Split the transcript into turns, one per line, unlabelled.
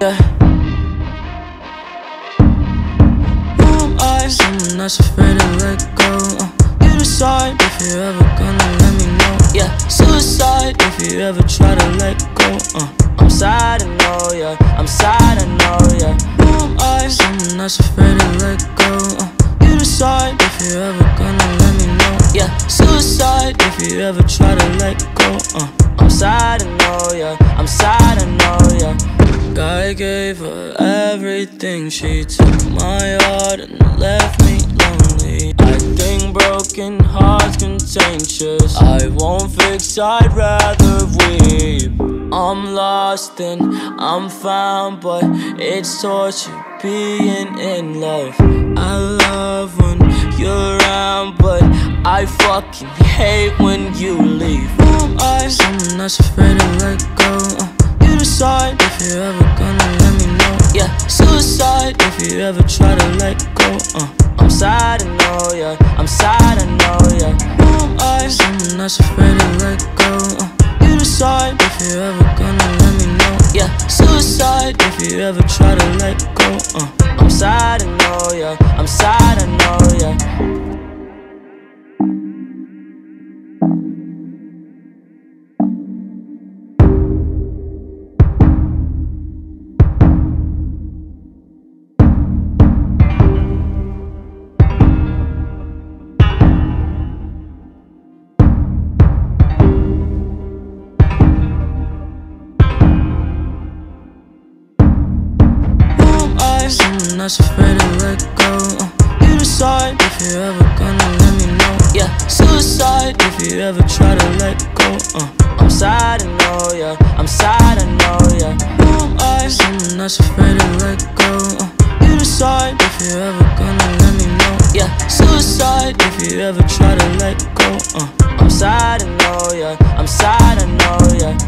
Yeah. Who am I? Someone that's afraid to let go. Uh, you decide if you're ever gonna let me know. Yeah, suicide if you ever try to let go. Uh, I'm sad, I know, yeah. I'm sad, I know, yeah. Who am I? Someone that's afraid to let go. Uh, you decide if you're ever gonna let me know. Yeah, suicide if you ever try to let go. Uh, I'm sad, I know, yeah. I'm sad, I know, yeah. I gave her everything. She took my heart and left me lonely. I think broken hearts contagious. I won't fix, I'd rather weep. I'm lost and I'm found, but it's torture being in love. I love when you're around, but I fucking hate when you leave. Am I? Someone that's afraid to let go. You decide if you're ever gonna let me know. Yeah, suicide if you ever try to let go. Uh, I'm sad, I know, yeah. I'm sad, I know, yeah. Who am I? Someone that's afraid to let go. Uh, you decide if you're ever gonna let me know. Yeah, suicide if you ever try to let go. Uh, I'm sad, I know, yeah. I'm sad, I? Someone that's afraid to let go. Uh, you decide if you're ever gonna let me know. Yeah, suicide if you ever try to let go. Uh, I'm sad, I know, yeah. I'm sad, I know, yeah. Who am I? Someone that's afraid to let go. Uh, you decide if you're ever gonna let me know. Yeah, suicide if you ever try to let go. Uh, I'm sad, I know, yeah. I'm sad, I know, yeah.